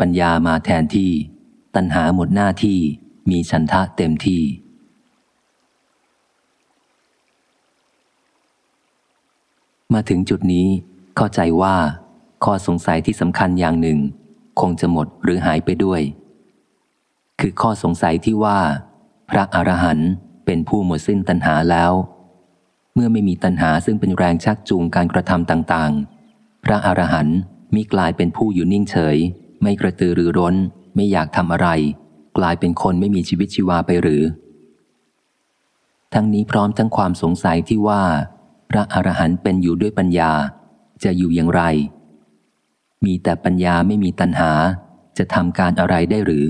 ปัญญามาแทนที่ ตัณหาหมดหน้าที่มีฉันทะเต็มที่ มาถึงจุดนี้เข้าใจว่า ข้อสงสัยที่สำคัญอย่างหนึ่ง คงจะหมดหรือหายไปด้วย คือข้อสงสัยที่ว่า พระอรหันต์เป็นผู้หมดสิ้นตัณหาแล้ว เมื่อไม่มีตัณหาซึ่งเป็นแรงชักจูงการกระทำต่าง ๆ พระอรหันต์มิกลายเป็นผู้อยู่นิ่งเฉย ไม่กระตือรือร้น ไม่อยากทำอะไร กลายเป็นคนไม่มีชีวิตชีวาไปหรือ ทั้งนี้พร้อมทั้งความสงสัยที่ว่า พระอรหันต์เป็นอยู่ด้วยปัญญา จะอยู่อย่างไร มีแต่ปัญญาไม่มีตัณหา จะทำการอะไรได้หรือ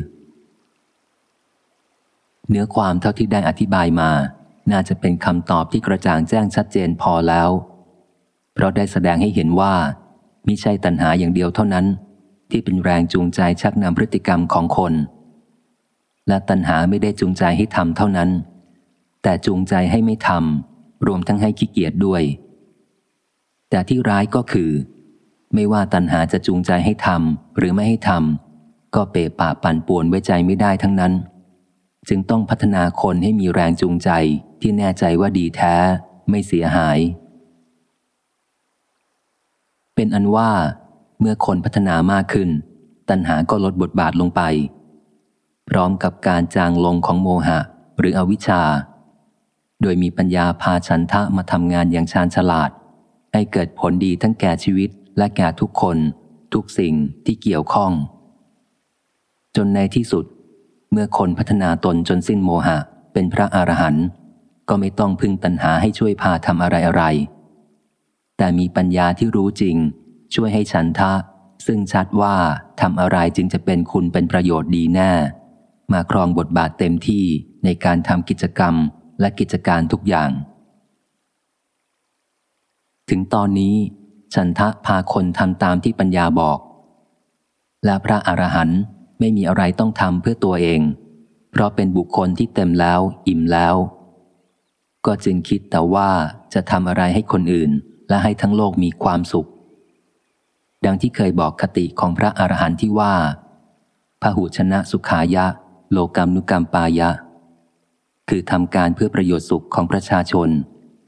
เนื้อความเท่าที่ได้อธิบายมา น่าจะเป็นคำตอบที่กระจ่างแจ้งชัดเจนพอแล้ว เพราะได้แสดงให้เห็นว่ามิใช่ตัณหาอย่างเดียวเท่านั้น ที่เป็นแรงจูงใจชักนำพฤติกรรมของคน และตัณหาไม่ได้จูงใจให้ทำเท่านั้น แต่จูงใจให้ไม่ทำรวมทั้งให้ขี้เกียจด้วย แต่ที่ร้ายก็คือ ไม่ว่าตัณหาจะจูงใจให้ทำหรือไม่ให้ทำก็เปป่าปั่นป่วนไว้ใจไม่ได้ทั้งนั้น จึงต้องพัฒนาคนให้มีแรงจูงใจที่แน่ใจว่าดีแท้ไม่เสียหาย เป็นอันว่า เมื่อคนพัฒนามากขึ้น ตัณหาก็ลดบทบาทลงไป พร้อมกับการจางลงของโมหะหรืออวิชชา โดยมีปัญญาพาฉันทะมาทำงานอย่างชาญฉลาด ให้เกิดผลดีทั้งแก่ชีวิตและแก่ทุกคน ทุกสิ่งที่เกี่ยวข้อง จนในที่สุด เมื่อคนพัฒนาตนจนสิ้นโมหะ เป็นพระอรหันต์ก็ไม่ต้องพึ่งตัณหาให้ช่วยพาทำอะไรอะไรแต่มีปัญญาที่รู้จริง ช่วยให้ฉันทะ ซึ่งชัดว่าทำอะไรจึงจะเป็นคุณเป็นประโยชน์ดีแน่ มาครองบทบาทเต็มที่ในการทำกิจกรรมและกิจการทุกอย่าง ถึงตอนนี้ ฉันทะพาคนทำตามที่ปัญญาบอก และพระอรหันต์ไม่มีอะไรต้องทำเพื่อตัวเอง เพราะเป็นบุคคลที่เต็มแล้ว อิ่มแล้ว ก็จึงคิดแต่ว่าจะทำอะไรให้คนอื่น และให้ทั้งโลกมีความสุข ดังที่เคยบอกคติของพระอรหันต์ที่ว่าพหุชนะสุขายะ โลกรรมนุกรรมปายะ คือทำการเพื่อประโยชน์สุขของประชาชน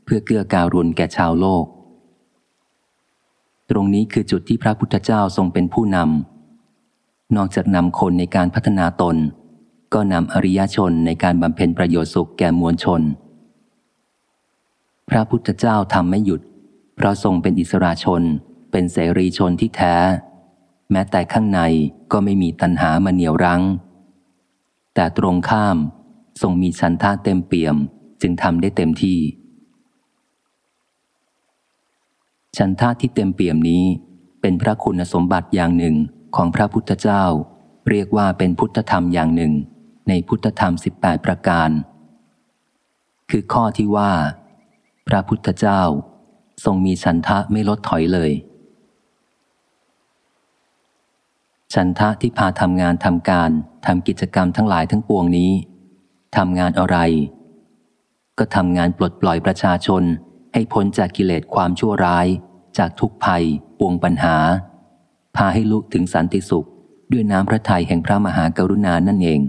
เพื่อเกื้อการุณแก่ชาวโลก ตรงนี้คือจุดที่พระพุทธเจ้าทรงเป็นผู้นำ นอกจากนำคนในการพัฒนาตน ก็นำอริยชนในการบำเพ็ญประโยชน์สุขแก่มวลชน พระพุทธเจ้าทำไม่หยุด เพราะทรงเป็นอิสระชน เป็นเสรีชนที่แท้ แม้แต่ข้างในก็ไม่มีตัณหามาเหนียวรั้ง แต่ตรงข้ามทรงมีชันท่าเต็มเปี่ยมจึงทำได้เต็มที่ชันท่าที่เต็มเปี่ยมนี้ เป็นพระคุณสมบัติอย่างหนึ่งของพระพุทธเจ้า เรียกว่าเป็นพุทธธรรมอย่างหนึ่ง ในพุทธธรรม 18 ประการ คือข้อที่ว่า พระพุทธเจ้าทรงมีฉันทะไม่ลดถอยเลย ฉันทะที่พาทำงานทำการทำกิจกรรมทั้งหลายทั้งปวงนี้ทำงานอะไร ก็ทำงานปลดปล่อยประชาชนให้พ้นจากกิเลสความชั่วร้าย จากทุกภัยปวงปัญหา พาให้ลุกถึงสันติสุข ด้วยน้ำพระทัยแห่งพระมหากรุณานั่นเอง